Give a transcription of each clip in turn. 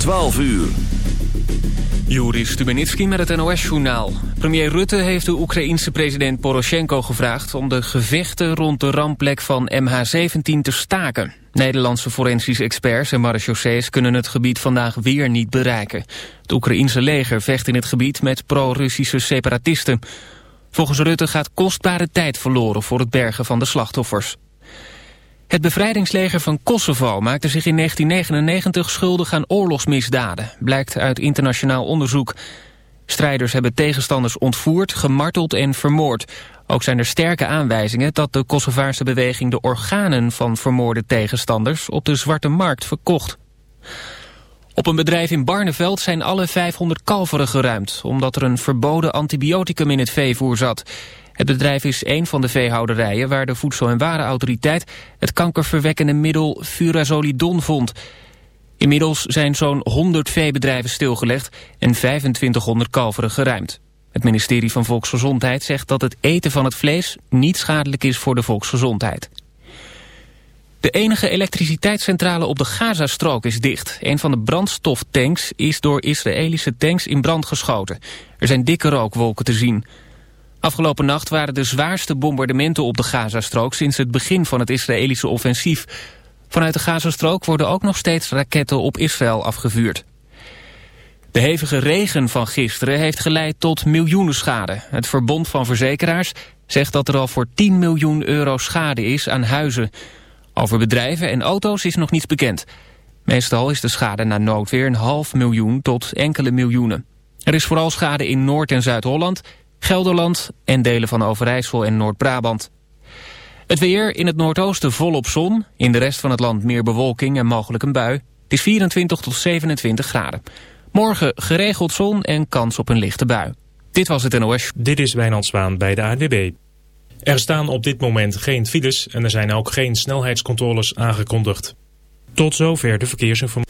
12 uur. Juri Stubenitski met het NOS-journaal. Premier Rutte heeft de Oekraïense president Poroshenko gevraagd... om de gevechten rond de rampplek van MH17 te staken. Nederlandse forensische experts en marechaussees kunnen het gebied vandaag weer niet bereiken. Het Oekraïense leger vecht in het gebied met pro-Russische separatisten. Volgens Rutte gaat kostbare tijd verloren voor het bergen van de slachtoffers. Het bevrijdingsleger van Kosovo maakte zich in 1999 schuldig aan oorlogsmisdaden, blijkt uit internationaal onderzoek. Strijders hebben tegenstanders ontvoerd, gemarteld en vermoord. Ook zijn er sterke aanwijzingen dat de Kosovaarse beweging de organen van vermoorde tegenstanders op de zwarte markt verkocht. Op een bedrijf in Barneveld zijn alle 500 kalveren geruimd, omdat er een verboden antibioticum in het veevoer zat. Het bedrijf is een van de veehouderijen waar de Voedsel- en Warenautoriteit het kankerverwekkende middel furazolidon vond. Inmiddels zijn zo'n 100 veebedrijven stilgelegd en 2500 kalveren geruimd. Het ministerie van Volksgezondheid zegt dat het eten van het vlees niet schadelijk is voor de volksgezondheid. De enige elektriciteitscentrale op de Gazastrook is dicht. Een van de brandstoftanks is door Israëlische tanks in brand geschoten. Er zijn dikke rookwolken te zien. Afgelopen nacht waren de zwaarste bombardementen op de Gazastrook sinds het begin van het Israëlische offensief. Vanuit de Gazastrook worden ook nog steeds raketten op Israël afgevuurd. De hevige regen van gisteren heeft geleid tot miljoenen schade. Het Verbond van Verzekeraars zegt dat er al voor 10 miljoen euro schade is aan huizen. Over bedrijven en auto's is nog niets bekend. Meestal is de schade na noodweer een half miljoen tot enkele miljoenen. Er is vooral schade in Noord- en Zuid-Holland Gelderland en delen van Overijssel en Noord-Brabant. Het weer in het noordoosten volop zon. In de rest van het land meer bewolking en mogelijk een bui. Het is 24 tot 27 graden. Morgen geregeld zon en kans op een lichte bui. Dit was het NOS. Dit is Wijnand Zwaan bij de ANWB. Er staan op dit moment geen files en er zijn ook geen snelheidscontroles aangekondigd. Tot zover de verkeersinformatie.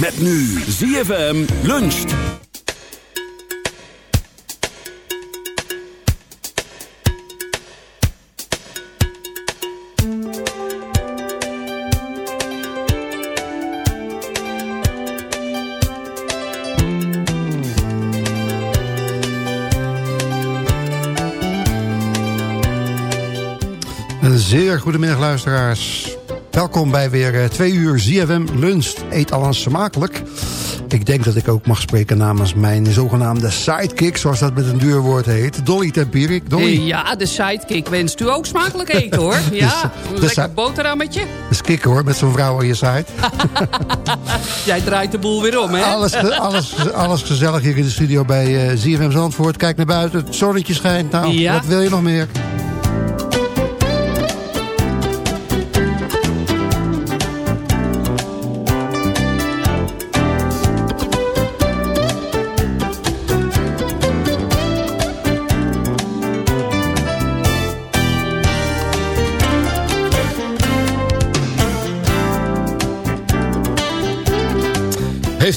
Met nu ZFM luncht. Een zeer goedemiddag luisteraars. Welkom bij weer uh, twee uur ZFM Lunch. Eet al smakelijk. Ik denk dat ik ook mag spreken namens mijn zogenaamde sidekick... zoals dat met een duur woord heet. Dolly Tempierik. Dolly. Ja, de sidekick wenst u ook smakelijk eten, hoor. Ja, een lekker boterhammetje. Dat is kicken, hoor, met zo'n vrouw aan je side. Jij draait de boel weer om, hè? Alles, alles, alles gezellig hier in de studio bij uh, eh, ZFM Zandvoort. Kijk naar buiten, het zonnetje schijnt. Nou, ja. wat wil je nog meer?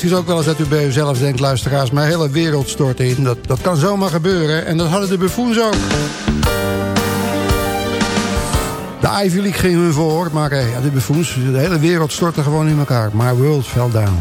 Het ook wel eens dat u bij uzelf denkt, luisteraars... mijn hele wereld stort in. Dat, dat kan zomaar gebeuren. En dat hadden de buffoons ook. De Ivy League ging hun voor, maar eh, ja, de buffoons... de hele wereld stortte gewoon in elkaar. My world fell down.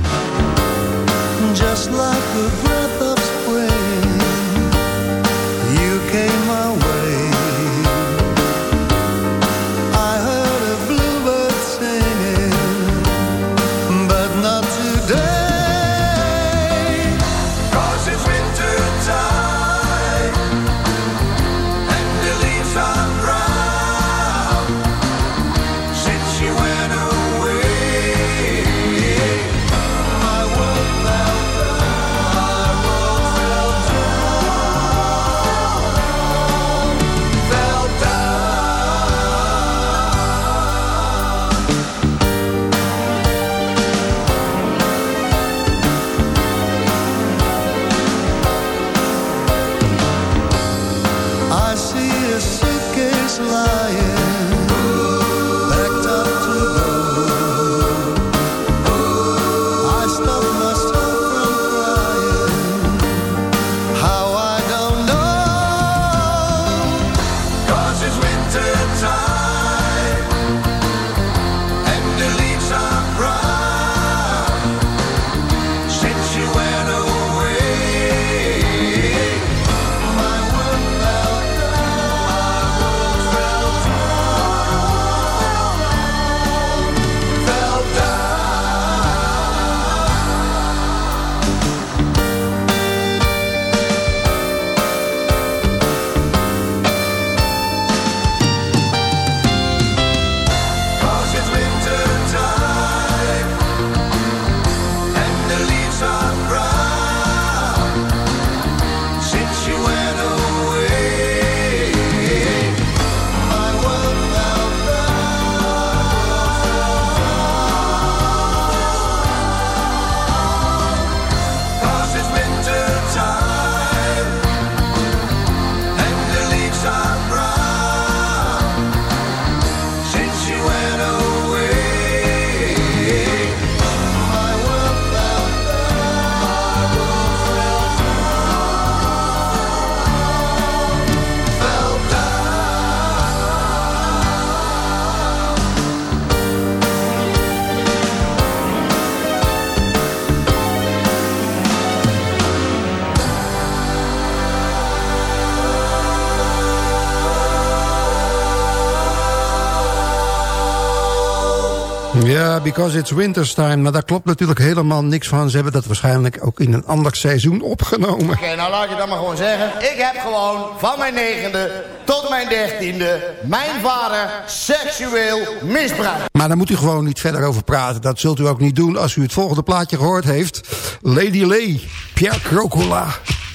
Because it's wintertime. Maar daar klopt natuurlijk helemaal niks van. Ze hebben dat waarschijnlijk ook in een ander seizoen opgenomen. Oké, nou laat ik dat maar gewoon zeggen. Ik heb gewoon van mijn negende tot mijn dertiende... mijn vader seksueel misbruikt. Maar daar moet u gewoon niet verder over praten. Dat zult u ook niet doen als u het volgende plaatje gehoord heeft. Lady Lay, Pierre Crocola.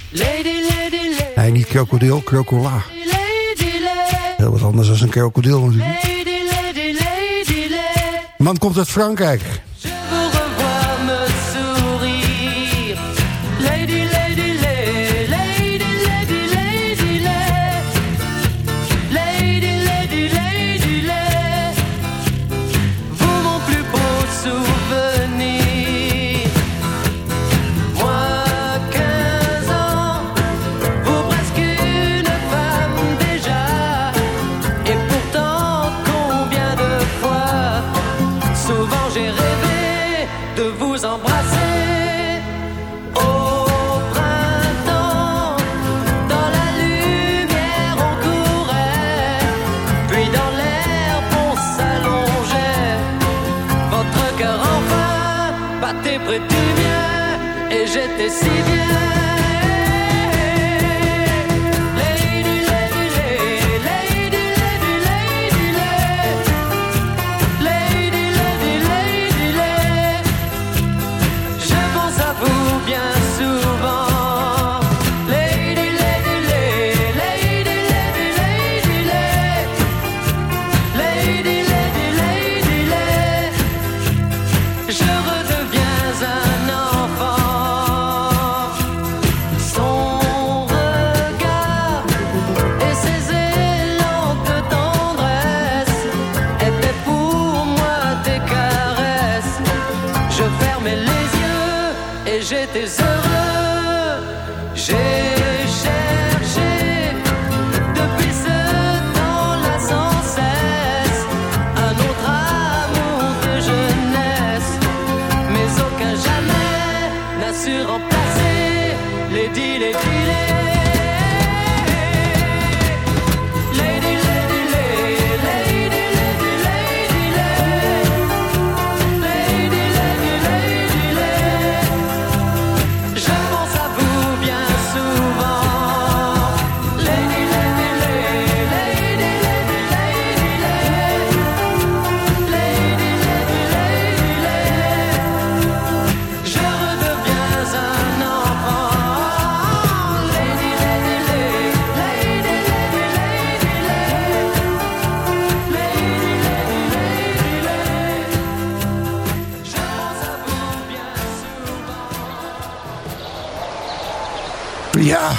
Lady, lady, lady. Nee, niet krokodil, Crocola. Lady, lady. Heel wat anders dan een krokodil natuurlijk. Man komt uit Frankrijk.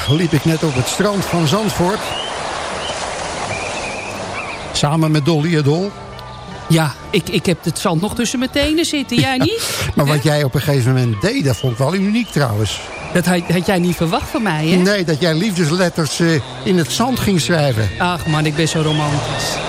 Liep ik net op het strand van Zandvoort. Samen met Dolly Dol. Ja, ik, ik heb het zand nog tussen mijn tenen zitten. Jij niet? maar wat jij op een gegeven moment deed, dat vond ik wel uniek trouwens. Dat had, had jij niet verwacht van mij, hè? Nee, dat jij liefdesletters uh, in het zand ging schrijven. Ach man, ik ben zo romantisch.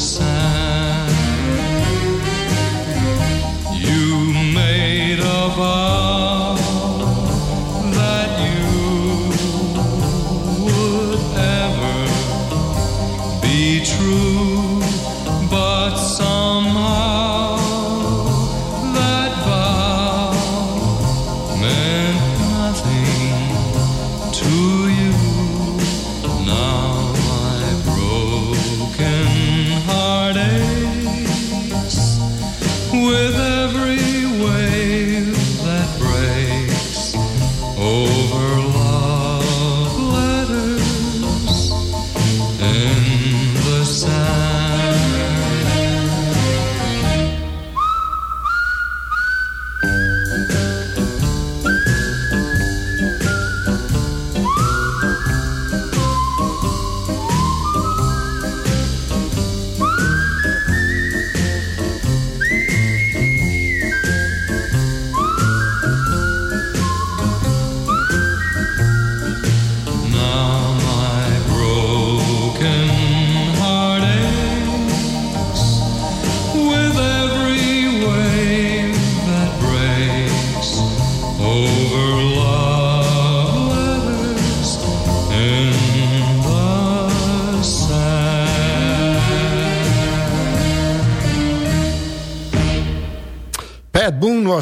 Was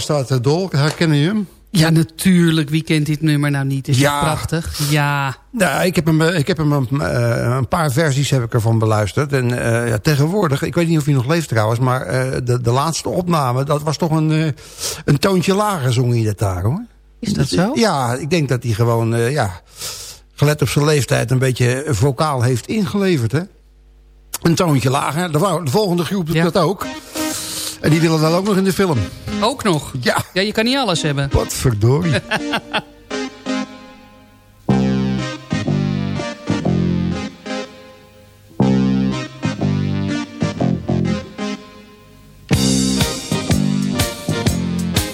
dat, eh, Dol? Herkennen je hem? Ja, natuurlijk. Wie kent dit nummer nou niet? Is ja. prachtig? Ja. Nou, ik heb hem, eh, ik heb hem een, eh, een paar versies heb ik ervan beluisterd. En uh, ja, tegenwoordig, ik weet niet of hij nog leeft trouwens... maar uh, de, de laatste opname, dat was toch een, uh, een toontje lager zong hij dat daar, hoor. Is dat zo? Ja, ik denk dat hij gewoon, ja... gelet op zijn leeftijd een beetje vocaal heeft ingeleverd, hè. Een toontje lager. De, de volgende groep doet dat ook. En die willen dan ook nog in de film. Ook nog? Ja. Ja, je kan niet alles hebben. Wat verdorie.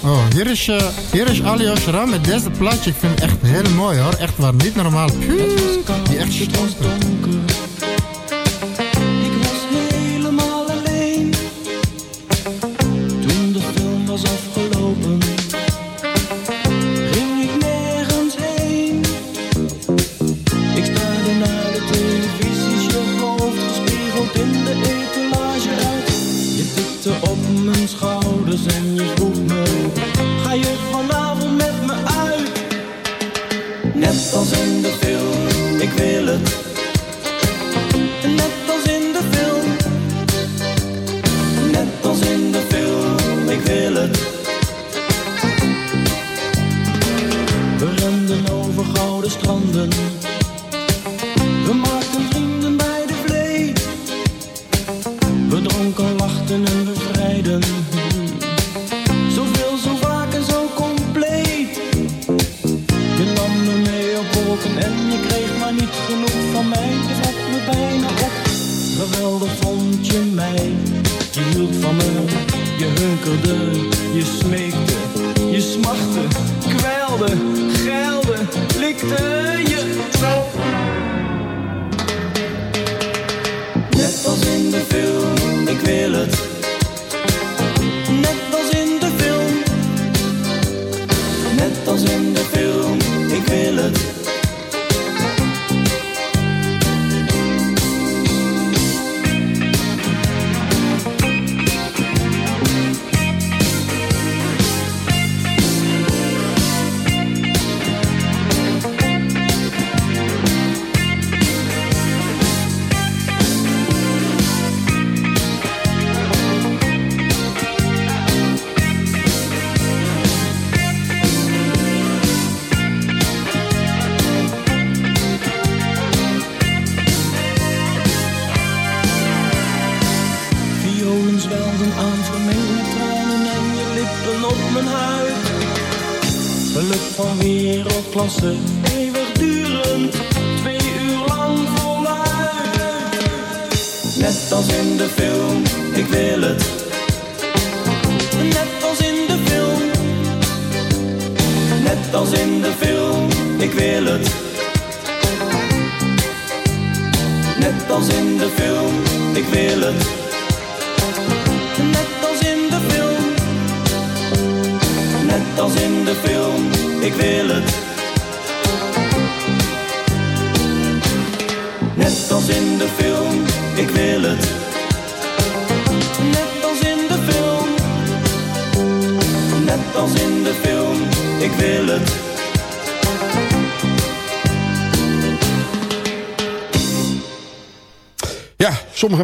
Oh, hier is, uh, hier is Ali met deze plaatje. Ik vind het echt heel mooi hoor. Echt waar, niet normaal. puur. die echt stonker.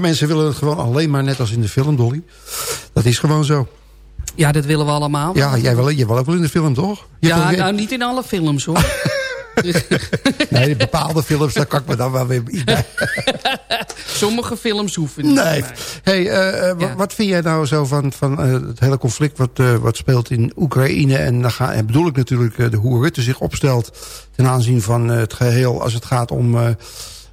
Sommige mensen willen het gewoon alleen maar net als in de film, Dolly. Dat is gewoon zo. Ja, dat willen we allemaal. Ja, jij wil, jij wil ook wel in de film, toch? ja, nou niet in alle films, hoor. nee, bepaalde films, daar kan ik me dan wel weer bij. Sommige films hoeven niet. Nee. Hey, uh, wat vind jij nou zo van, van uh, het hele conflict wat, uh, wat speelt in Oekraïne? En dan ga, en bedoel ik natuurlijk de hoe Rutte zich opstelt ten aanzien van het geheel als het gaat om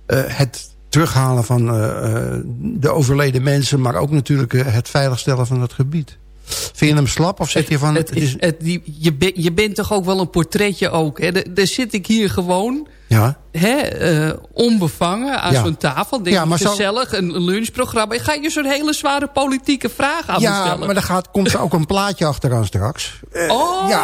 het terughalen van uh, de overleden mensen... maar ook natuurlijk uh, het veiligstellen van het gebied. Vind je hem slap of zeg je van... Het, het is, het, je, je bent toch ook wel een portretje ook. Hè? Daar zit ik hier gewoon ja. Hè, uh, onbevangen aan zo'n tafel. Denk ja, maar gezellig, zo... een lunchprogramma. Ga je zo'n hele zware politieke vraag aan ja, stellen? maar er gaat, komt er ook een plaatje achteraan straks. Uh, oh! Ja,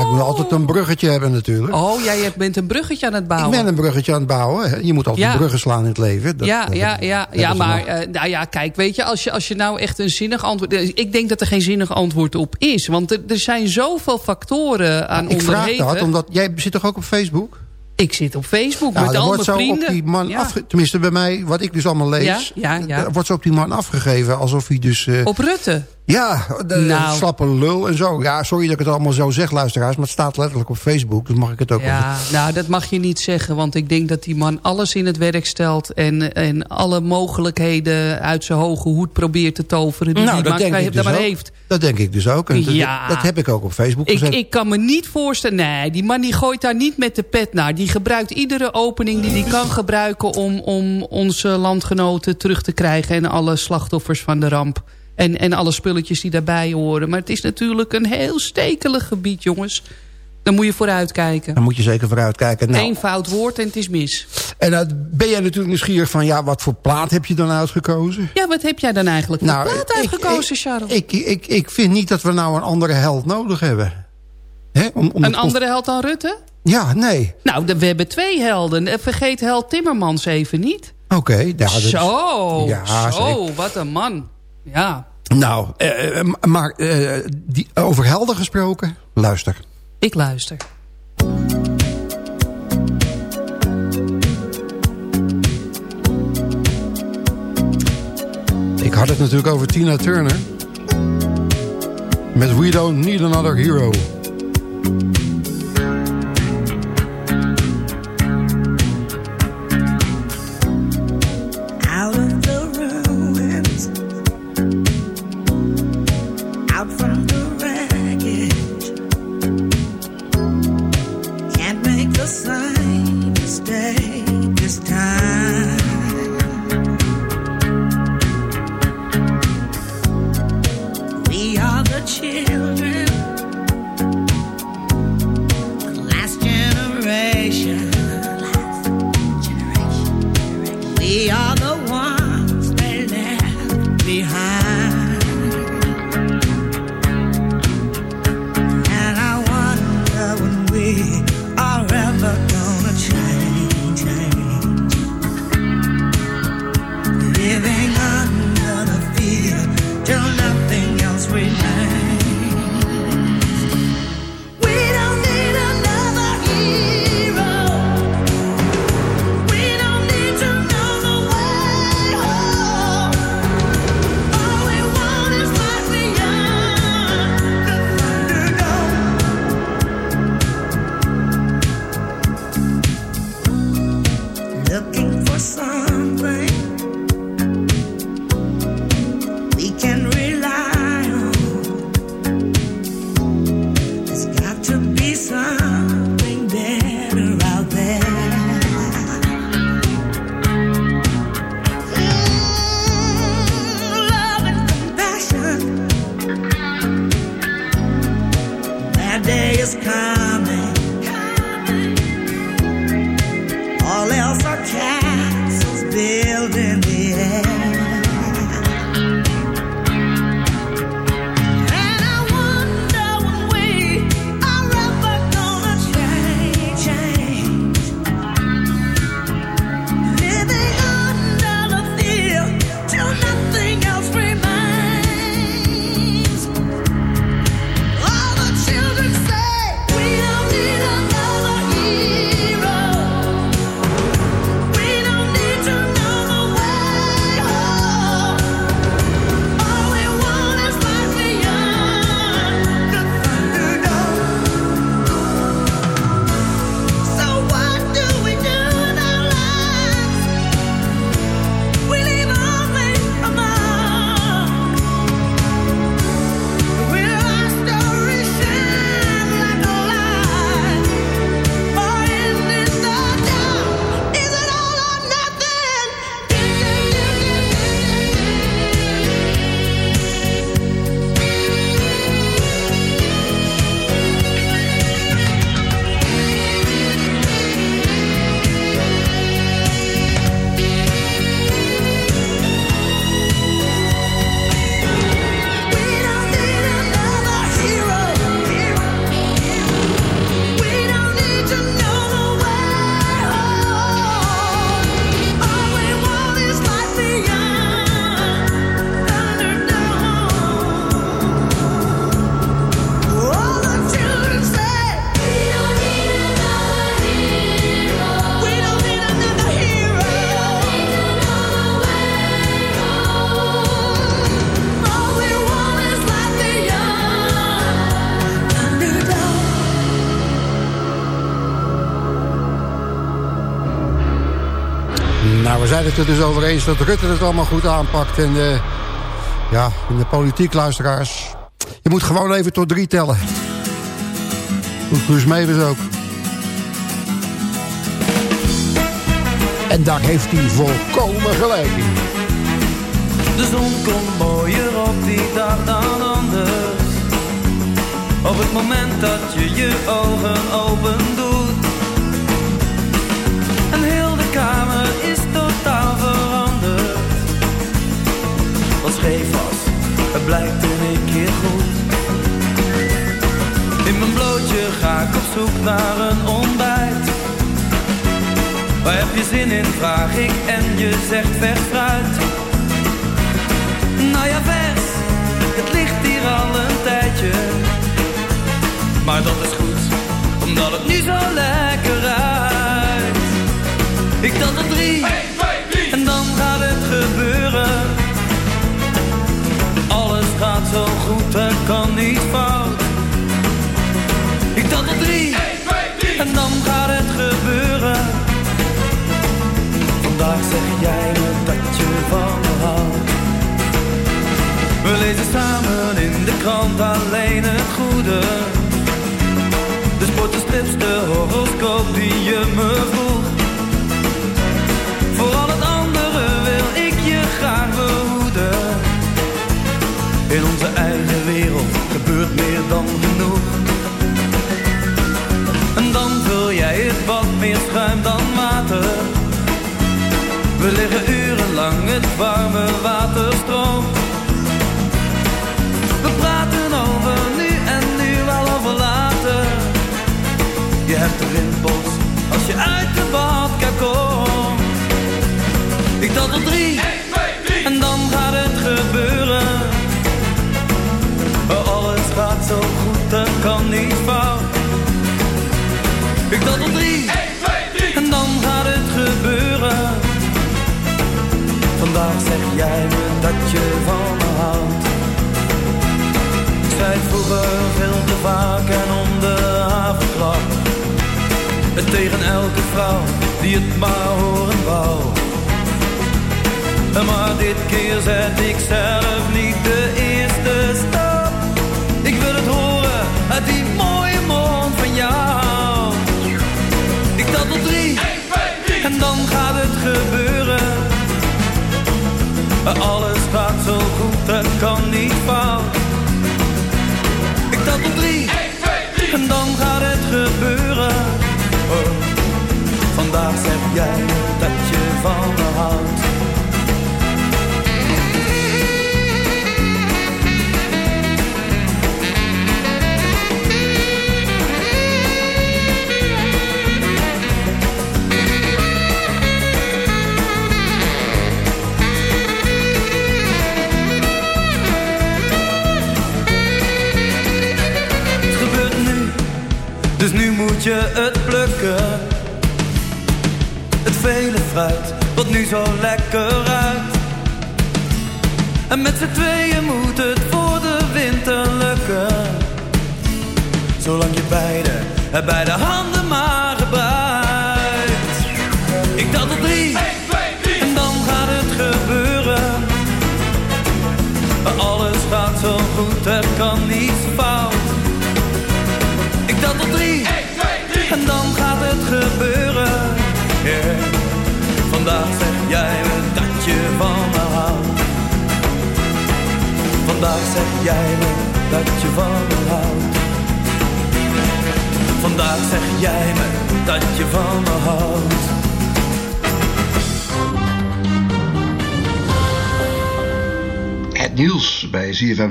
ik moet altijd een bruggetje hebben natuurlijk. Oh, jij bent een bruggetje aan het bouwen. Ik ben een bruggetje aan het bouwen. Je moet altijd ja. bruggen slaan in het leven. Dat, ja, ja, ja, ja maar uh, nou ja, kijk, weet je, als je, als je nou echt een zinnig antwoord... Ik denk dat er geen zinnig antwoord op is. Want er, er zijn zoveel factoren aan Ik vraag dat, omdat jij zit toch ook op Facebook? Ik zit op Facebook met al mijn vrienden. Op die man ja. tenminste bij mij, wat ik dus allemaal lees... Ja, ja, wordt zo op die man afgegeven alsof hij dus... Uh, op Rutte? Ja, de, nou. slappe lul en zo. Ja, sorry dat ik het allemaal zo zeg, luisteraars. Maar het staat letterlijk op Facebook, dus mag ik het ook Ja, nou, dat mag je niet zeggen. Want ik denk dat die man alles in het werk stelt... en, en alle mogelijkheden uit zijn hoge hoed probeert te toveren... die nou, die dat denk ik dus maar ook. heeft. Dat denk ik dus ook. En ja. dat, heb ik ook op Facebook ik, gezet. Ik kan me niet voorstellen... Nee, die man die gooit daar niet met de pet naar. Die gebruikt iedere opening die hij kan gebruiken... om, om onze landgenoten terug te krijgen... en alle slachtoffers van de ramp En, en alle spulletjes die daarbij horen. Maar het is natuurlijk een heel stekelig gebied, jongens. Dan moet je vooruit kijken. Dan moet je zeker vooruit kijken. Nou, Eén fout woord en het is mis. En uh, ben jij natuurlijk nieuwsgierig van... ja, wat voor plaat heb je dan uitgekozen? Ja, wat heb jij dan eigenlijk voor nou, plaat uitgekozen, Charles? Ik, ik, ik, ik vind niet dat we nou een andere held nodig hebben. Om, om een andere held dan Rutte? Ja, nee. Nou, we hebben twee helden. Vergeet held Timmermans even niet. Oké. Okay, ja, zo, ja, zo, wat een man. Ja. Nou, uh, maar uh, die, over helden gesproken, luister. Ik luister. Ik had het natuurlijk over Tina Turner. Met We Don't Need Another Hero. Er dus over eens dat Rutte het allemaal goed aanpakt. En de, ja, in de politiek, luisteraars. Je moet gewoon even tot drie tellen. Goed, Guus Meeuwis ook. En daar heeft hij volkomen gelijk in. De zon komt mooier op die dag dan anders. Op het moment dat je je ogen open doet. En heel de kamer is totaal Wat scheef was, het blijkt in één keer goed. In mijn blootje ga ik op zoek naar een ontbijt. Waar heb je zin in, vraag ik en je zegt vers fruit. Nou ja, vers, het ligt hier al een tijdje. Maar dat is goed, omdat het nu zo lekker ruikt. Ik tel tot drie, kan niet fout. Ik tel tot drie, en dan gaat het gebeuren. Vandaag zeg jij me dat je van me houdt. We lezen samen in de krant alleen het goede. De sport, de strips, horoscoop die je me vroeg. Meer dan genoeg. En dan vul jij het wat meer schuim dan water. We liggen urenlang het warme water stroomt. We praten over nu en nu wel over later. Je hebt de rimpels als je uit de badkuip komt. Ik tel tot drie, en kan niet fout. Ik tel tot drie, en dan gaat het gebeuren. Vandaag zeg jij me dat je van me houdt. Ik zei het vroeger veel te vaak en om de havenklap. Het tegen elke vrouw die het maar horen wou. Maar dit keer zet ik zelf niet de eerste stap. Die mooie mond van jou. Ik tel tot drie, en dan gaat het gebeuren. Alles gaat zo goed, het kan niet fout. Ik tel tot drie, en dan gaat het gebeuren. Oh, vandaag zeg jij dat je van me houdt.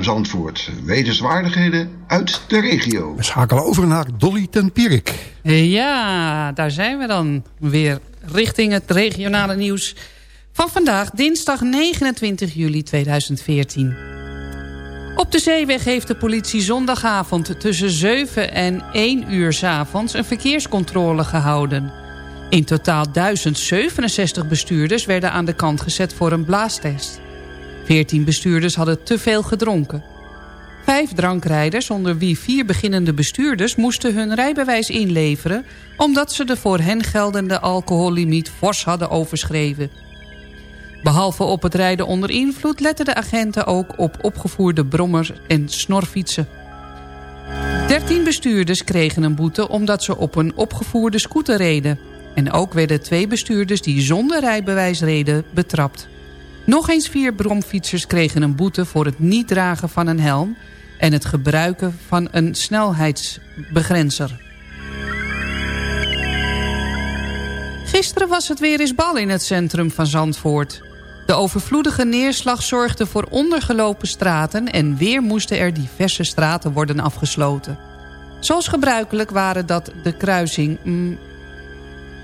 Zandvoort. Wetenswaardigheden uit de regio. We schakelen over naar Dolly ten Pierik. Ja, daar zijn we dan weer richting het regionale nieuws van vandaag, dinsdag 29 juli 2014. Op de zeeweg heeft de politie zondagavond tussen 7 en 1 uur s avonds een verkeerscontrole gehouden. In totaal 1067 bestuurders werden aan de kant gezet voor een blaastest. 14 bestuurders hadden te veel gedronken. Vijf drankrijders, onder wie vier beginnende bestuurders... moesten hun rijbewijs inleveren... omdat ze de voor hen geldende alcohollimiet fors hadden overschreven. Behalve op het rijden onder invloed... letten de agenten ook op opgevoerde brommers en snorfietsen. 13 bestuurders kregen een boete omdat ze op een opgevoerde scooter reden. En ook werden twee bestuurders die zonder rijbewijs reden betrapt. Nog eens vier bromfietsers kregen een boete voor het niet dragen van een helm... en het gebruiken van een snelheidsbegrenzer. Gisteren was het weer eens bal in het centrum van Zandvoort. De overvloedige neerslag zorgde voor ondergelopen straten... en weer moesten er diverse straten worden afgesloten. Zoals gebruikelijk waren dat de kruising mm,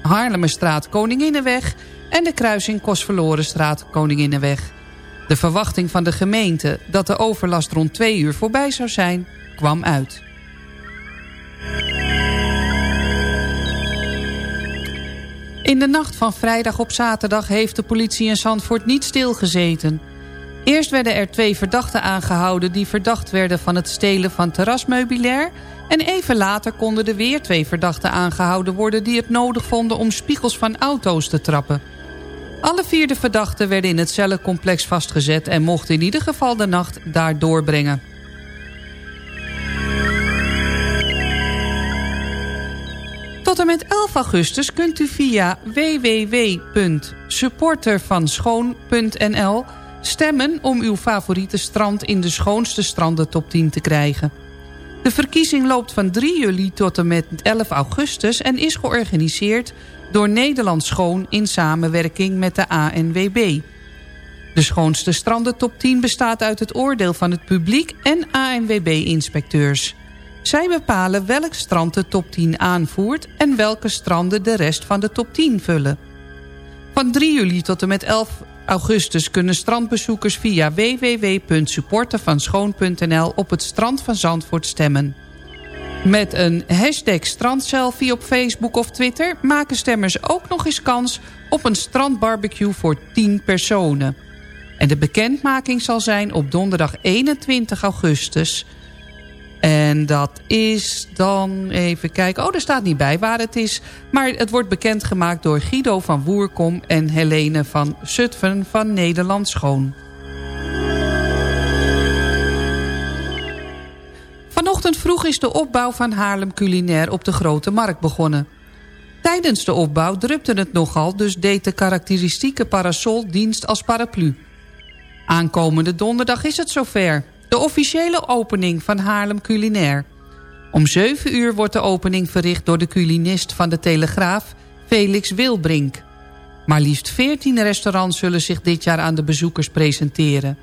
Haarlemmerstraat Koninginnenweg... en de kruising Kostverlorenstraat Koninginnenweg. De verwachting van de gemeente dat de overlast rond twee uur voorbij zou zijn, kwam uit. In de nacht van vrijdag op zaterdag heeft de politie in Zandvoort niet stilgezeten. Eerst werden er twee verdachten aangehouden die verdacht werden van het stelen van terrasmeubilair... en even later konden er weer twee verdachten aangehouden worden... die het nodig vonden om spiegels van auto's te trappen. Alle vier de verdachten werden in het cellencomplex vastgezet... en mochten in ieder geval de nacht daar doorbrengen. Tot en met 11 augustus kunt u via www.supportervanschoon.nl stemmen om uw favoriete strand in de schoonste stranden top 10 te krijgen. De verkiezing loopt van 3 juli tot en met 11 augustus en is georganiseerd door Nederland Schoon in samenwerking met de ANWB. De schoonste stranden top 10 bestaat uit het oordeel van het publiek en ANWB-inspecteurs. Zij bepalen welk strand de top 10 aanvoert... en welke stranden de rest van de top 10 vullen. Van 3 juli tot en met 11 augustus kunnen strandbezoekers via www.supportervanschoon.nl op het strand van Zandvoort stemmen. Met een hashtag strandselfie op Facebook of Twitter... maken stemmers ook nog eens kans op een strandbarbecue voor 10 personen. En de bekendmaking zal zijn op donderdag 21 augustus... En dat is dan, even kijken, oh, er staat niet bij waar het is. Maar het wordt bekendgemaakt door Guido van Woerkom en Helene van Zutphen van Nederland Schoon. Vanochtend vroeg is de opbouw van Haarlem Culinair op de Grote Markt begonnen. Tijdens de opbouw drupte het nogal, dus deed de karakteristieke parasol dienst als paraplu. Aankomende donderdag is het zover. De officiële opening van Haarlem Culinair. Om 7 uur wordt de opening verricht door de culinist van de Telegraaf, Felix Wilbrink. Maar liefst 14 restaurants zullen zich dit jaar aan de bezoekers presenteren.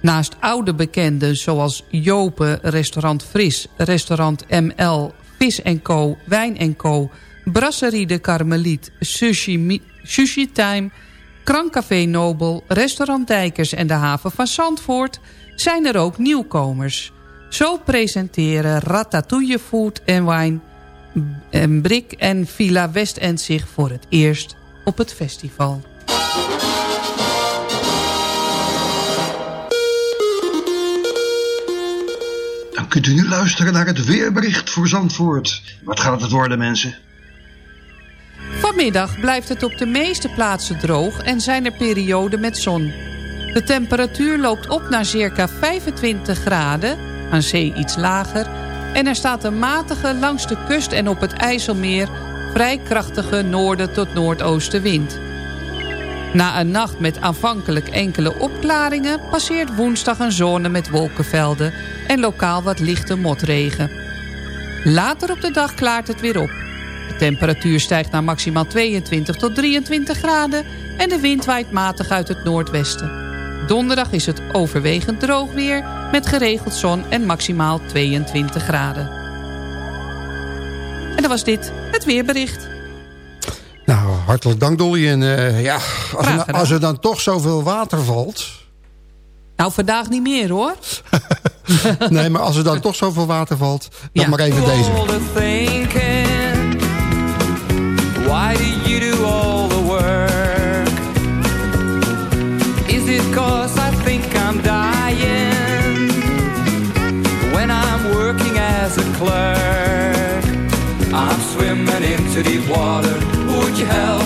Naast oude bekenden zoals Jopen, Restaurant Fris, Restaurant ML, Vis Co, Wijn Co, Brasserie de Carmeliet, Sushi, Sushi Time, Krankcafé Nobel, Restaurant Dijkers en de haven van Zandvoort zijn er ook nieuwkomers. Zo presenteren Ratatouille Food Wine en Brik en Villa Westend zich voor het eerst op het festival. Kunt u nu luisteren naar het weerbericht voor Zandvoort. Wat gaat het worden mensen? Vanmiddag blijft het op de meeste plaatsen droog en zijn er perioden met zon. De temperatuur loopt op naar circa 25 graden, aan zee iets lager... en er staat een matige langs de kust en op het IJsselmeer... vrij krachtige noorden tot noordoostenwind. Na een nacht met aanvankelijk enkele opklaringen... passeert woensdag een zone met wolkenvelden... en lokaal wat lichte motregen. Later op de dag klaart het weer op. De temperatuur stijgt naar maximaal 22 tot 23 graden... en de wind waait matig uit het noordwesten. Donderdag is het overwegend droog weer met geregeld zon en maximaal 22 graden. En dat was dit, het weerbericht. Nou, hartelijk dank Dolly. En uh, ja, als er, als er, dan toch zoveel water valt... Nou, vandaag niet meer hoor. nee, maar als er dan toch zoveel water valt, dan ja. maar even deze. Why do you do all the work? Is it cause I think I'm dying When I'm working as a clerk I'm swimming into deep water Would you help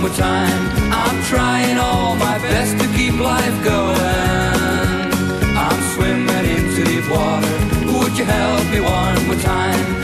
more time? I'm trying all my best to keep life going I'm swimming into deep water Would you help me one more time?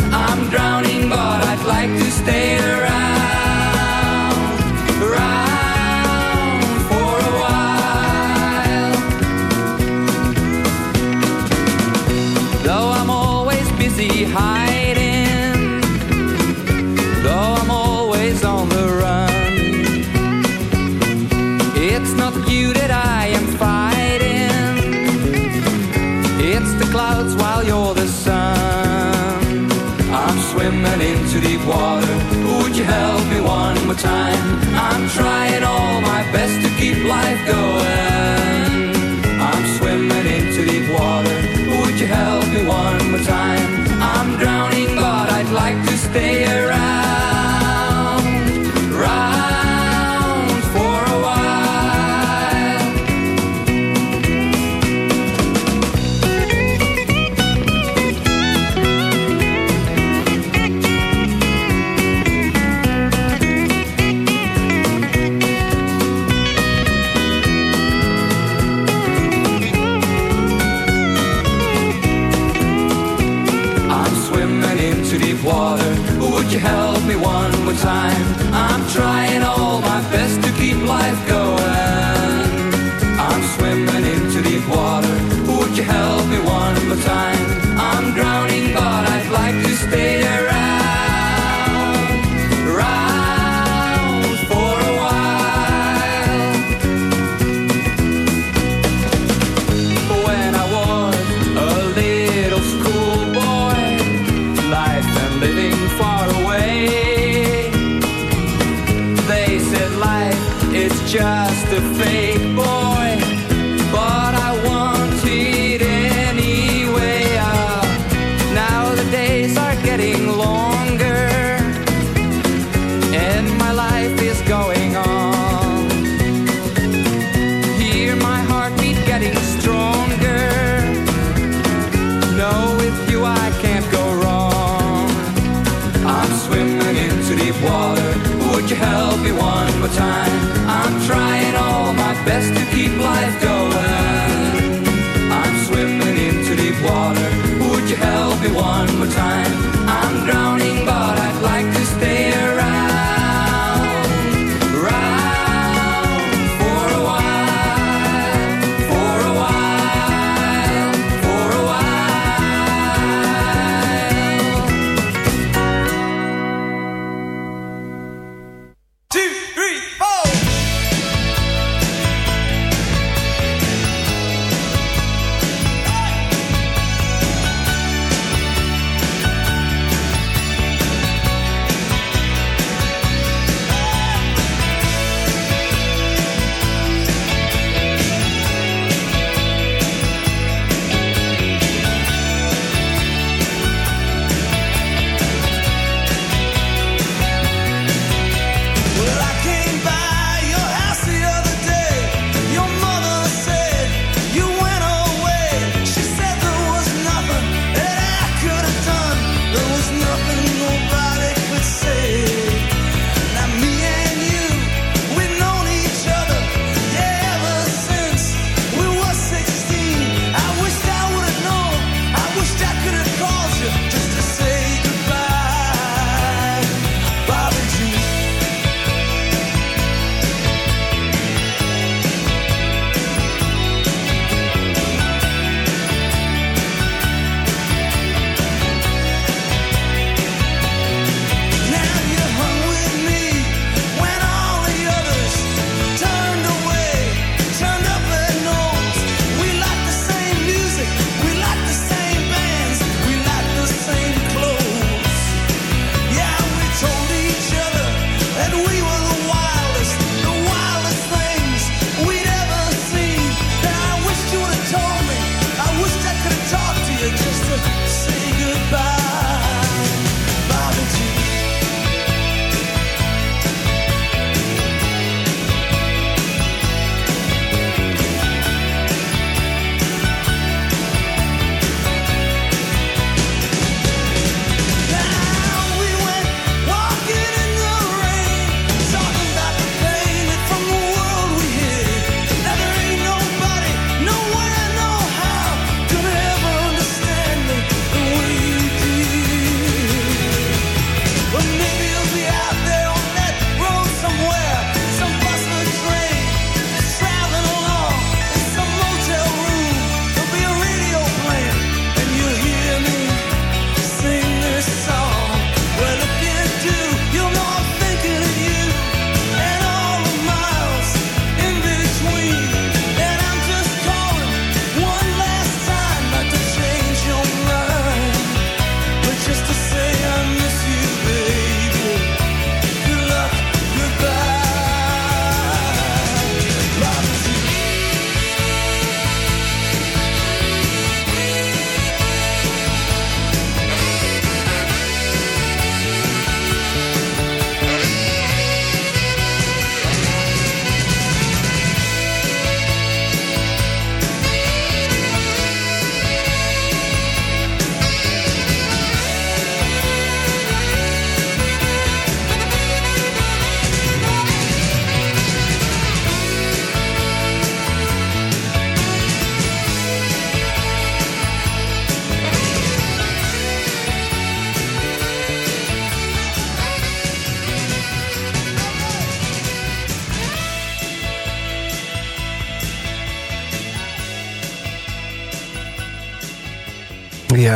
clouds while you're the sun. I'm swimming into deep water. Would you help me one more time? I'm trying all my best to keep life going. I'm swimming into deep water. Would you help me one more time. I'm trying all my best to keep life going. Could you help me one more time? I'm trying all my best to keep life going. I'm swimming into deep water. Would you help me one more time?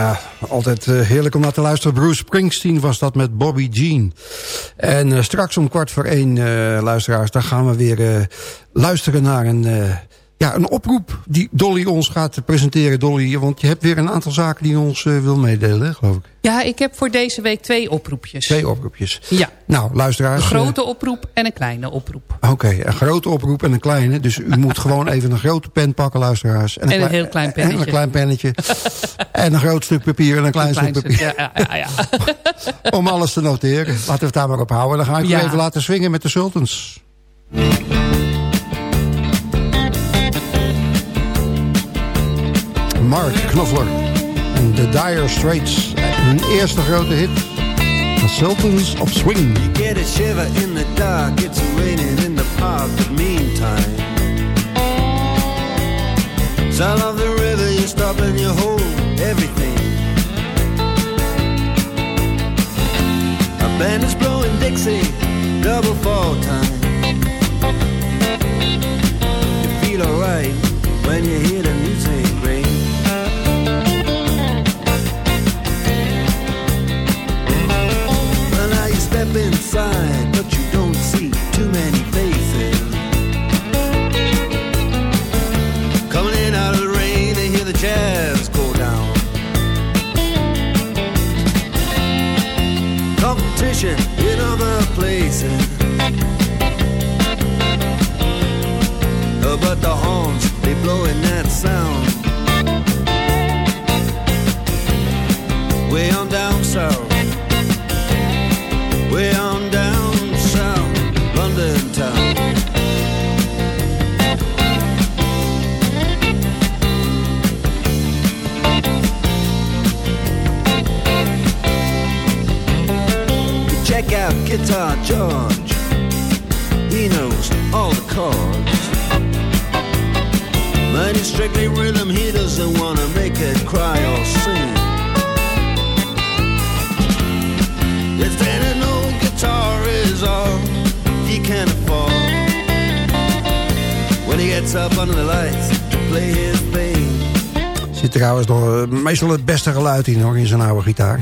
Ja, altijd uh, heerlijk om naar te luisteren. Bruce Springsteen was dat met Bobby Jean. En uh, straks om kwart voor één, uh, luisteraars... dan gaan we weer luisteren naar een ja, een oproep die Dolly ons gaat presenteren. Dolly, want je hebt weer een aantal zaken die je ons uh, wil meedelen, geloof ik. Ja, ik heb voor deze week twee oproepjes. Twee oproepjes. Ja. Nou, luisteraars. Een grote oproep en een kleine oproep. Oké, een grote oproep en een kleine. Dus u moet gewoon even een grote pen pakken, luisteraars. En een, en een heel klein pennetje. En een klein pennetje. en een groot stuk papier en een klein stuk papier. Ja, ja, ja. Om alles te noteren. Laten we het daar maar op houden. Dan ga ik u even laten swingen met de Sultans. Mark Knopfler en The Dire Straits. Hun eerste grote hit, The Sultans of Swing. You get a shiver in the dark, it's raining in the park, but meantime. Sound of the river, you everything. A band is blowing Dixie, double fall time. You feel alright when you hear the inside, but you don't see too many faces. Coming in out of the rain and hear the jazz go down. Competition meestal het beste geluid in hoor, in zijn oude gitaar.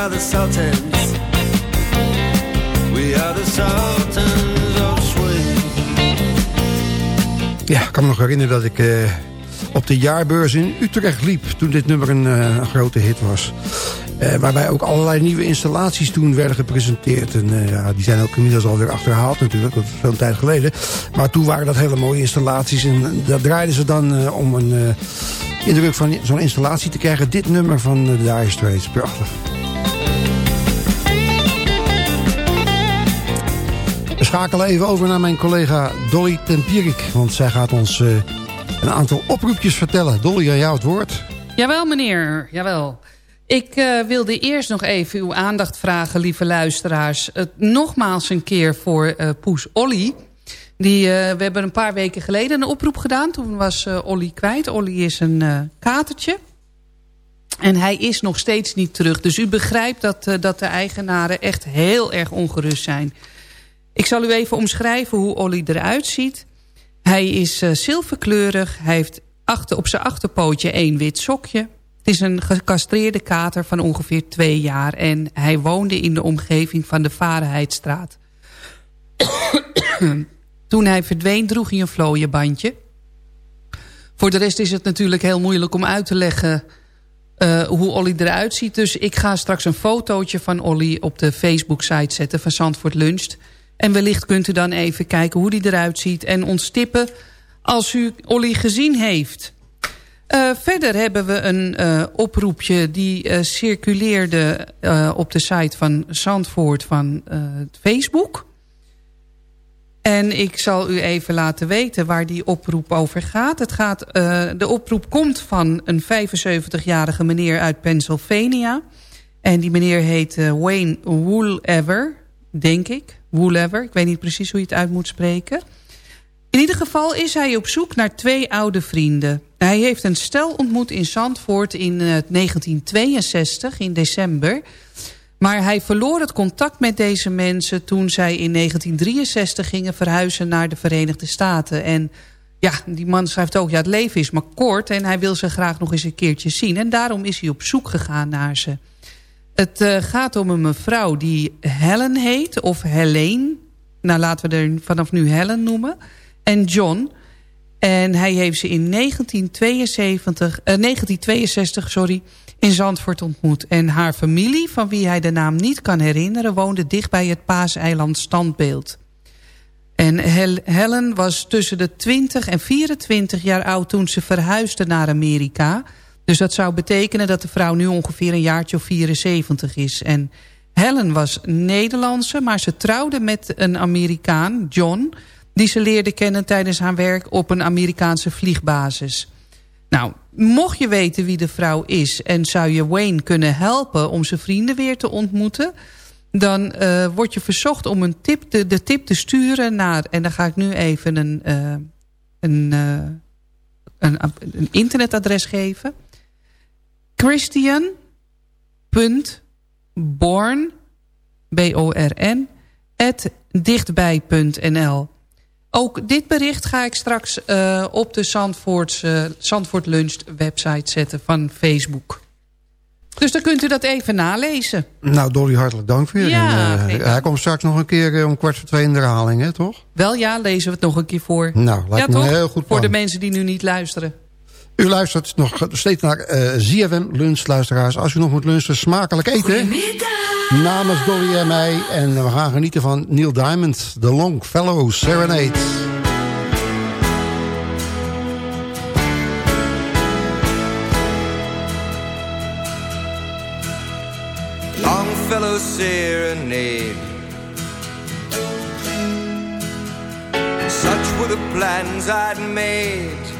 Sultans. We are the Sultans of Swing. Ja, ik kan me nog herinneren dat ik uh, op de jaarbeurs in Utrecht liep... toen dit nummer een, een grote hit was. Uh, waarbij ook allerlei nieuwe installaties toen werden gepresenteerd. En ja, die zijn ook inmiddels alweer achterhaald natuurlijk, dat is veel tijd geleden. Maar toen waren dat hele mooie installaties. En daar draaiden ze dan om een indruk van zo'n installatie te krijgen. Dit nummer van de Dire prachtig. Schakelen even over naar mijn collega Dolly Tempierik. Want zij gaat ons een aantal oproepjes vertellen. Dolly, aan jou het woord. Jawel meneer, jawel. Ik uh, wilde eerst nog even uw aandacht vragen, lieve luisteraars. Nogmaals een keer voor uh, Poes Olly. Die, we hebben een paar weken geleden een oproep gedaan. Toen was Olly kwijt. Olly is een katertje. En hij is nog steeds niet terug. Dus u begrijpt dat, dat de eigenaren echt heel erg ongerust zijn. Ik zal u even omschrijven hoe Olly eruit ziet. Hij is zilverkleurig. Hij heeft achter, op zijn achterpootje één wit sokje. Het is een gecastreerde kater van ongeveer twee jaar... en hij woonde in de omgeving van de Varenheidstraat. Toen hij verdween droeg hij een vlooienbandje. Voor de rest is het natuurlijk heel moeilijk om uit te leggen... Uh, hoe Olly eruit ziet. Dus ik ga straks een fotootje van Olly op de Facebook-site zetten... van Zandvoort Luncht. En wellicht kunt u dan even kijken hoe die eruit ziet... en ons tippen als u Olly gezien heeft... Uh, verder hebben we een uh, oproepje die uh, circuleerde op de site van Zandvoort van Facebook. En ik zal u even laten weten waar die oproep over gaat. Het gaat de oproep komt van een 75-jarige meneer uit Pennsylvania. En die meneer heet Wayne Woolever, denk ik. Woolever, ik weet niet precies hoe je het uit moet spreken... In ieder geval is hij op zoek naar twee oude vrienden. Hij heeft een stel ontmoet in Zandvoort in 1962, eh, in december. Maar hij verloor het contact met deze mensen... toen zij in 1963 gingen verhuizen naar de Verenigde Staten. En ja, die man schrijft ook... ja, het leven is maar kort en hij wil ze graag nog eens een keertje zien. En daarom is hij op zoek gegaan naar ze. Het uh, gaat om een mevrouw die Helen heet, of Helene. Nou, laten we er vanaf nu Helen noemen en John. En hij heeft ze in 1972, uh, 1962 sorry, in Zandvoort ontmoet. En haar familie, van wie hij de naam niet kan herinneren... woonde dicht bij het paaseiland Standbeeld. En Helen was tussen de 20 en 24 jaar oud toen ze verhuisde naar Amerika. Dus dat zou betekenen dat de vrouw nu ongeveer een jaartje of 74 is. En Helen was Nederlandse, maar ze trouwde met een Amerikaan, John die ze leerde kennen tijdens haar werk op een Amerikaanse vliegbasis. Nou, mocht je weten wie de vrouw is en zou je Wayne kunnen helpen om zijn vrienden weer te ontmoeten... dan uh, word je verzocht om een tip de, de tip te sturen naar... en dan ga ik nu even een, uh, een, uh, een, een, internetadres geven. Christian.born, B-O-R-N, dichtbij.nl. Ook dit bericht ga ik straks uh, op de Zandvoorts, uh, Zandvoort Lunch website zetten van Facebook. Dus dan kunt u dat even nalezen. Nou, Dolly, hartelijk dank weer. Ja, en, uh, hij komt straks nog een keer om kwart voor twee in de herhaling, hè, toch? Wel ja, lezen we het nog een keer voor. Nou, lijkt ja, me toch? heel goed plan. Voor de mensen die nu niet luisteren. U luistert nog steeds naar uh, ZFM Lunch, luisteraars. Als u nog moet lunchen, smakelijk eten. Namens Dolly en mij. En we gaan genieten van Neil Diamond, The Longfellow Serenade. Longfellow Serenade Such were the plans I'd made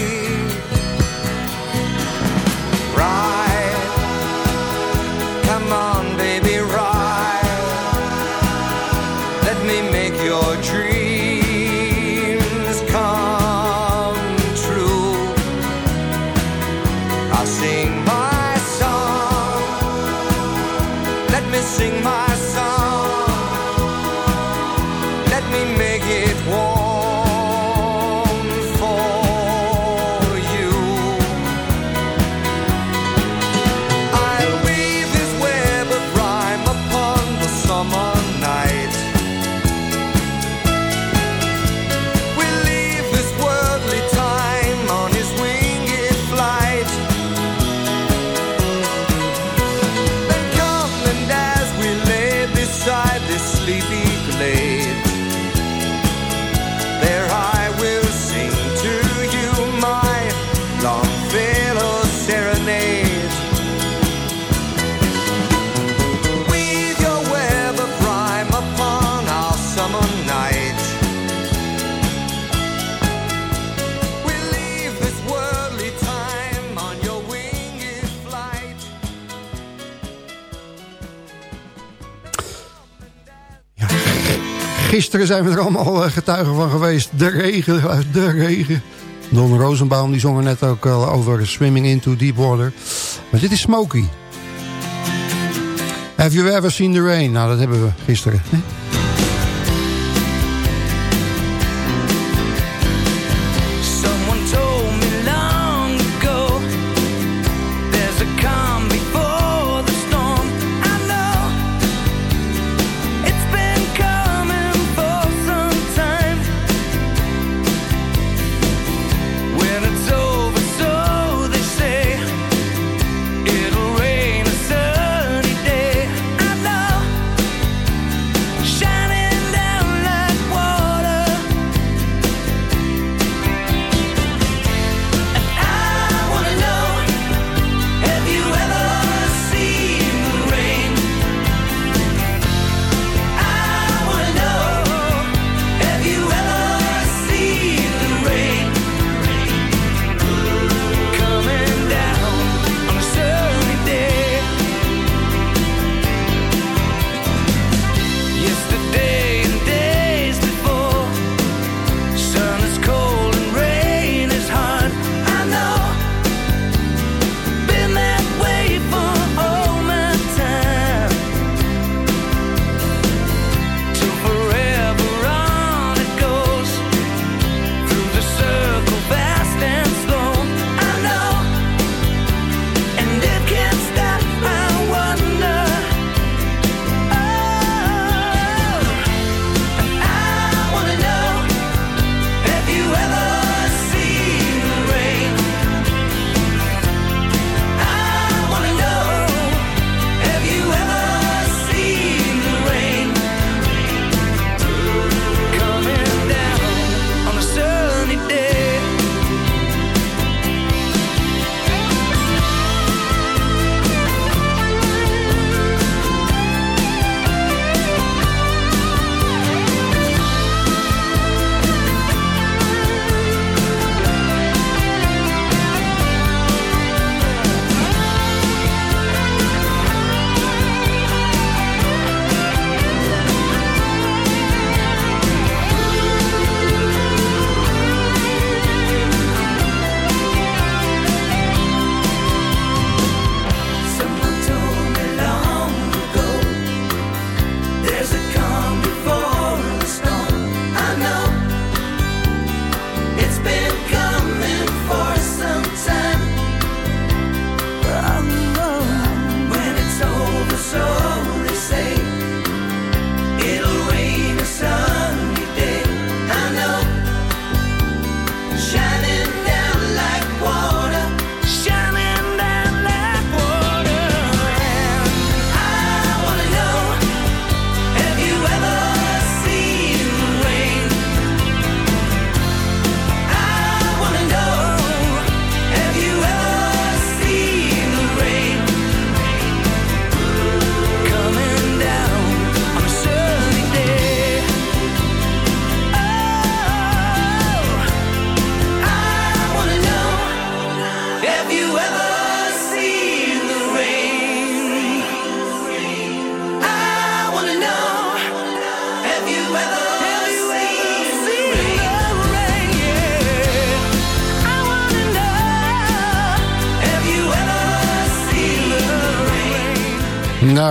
gisteren zijn we er allemaal eh, getuigen van geweest. De regen, eh, de regen. Don Rosenbaum die zong er net ook al over Swimming into Deep Water. Maar dit is Smokey. Have you ever seen the rain? Nou, dat hebben we gisteren. Hè?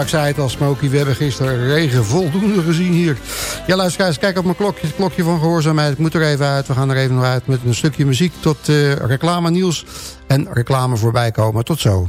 Ik zei het al, Smokey, we hebben gisteren regen voldoende gezien hier. Ja, luister, kijk op mijn klokje, het klokje van gehoorzaamheid. Ik moet er even uit, we gaan er even nog uit met een stukje muziek... tot uh, reclame nieuws en reclame voorbij komen. Tot zo.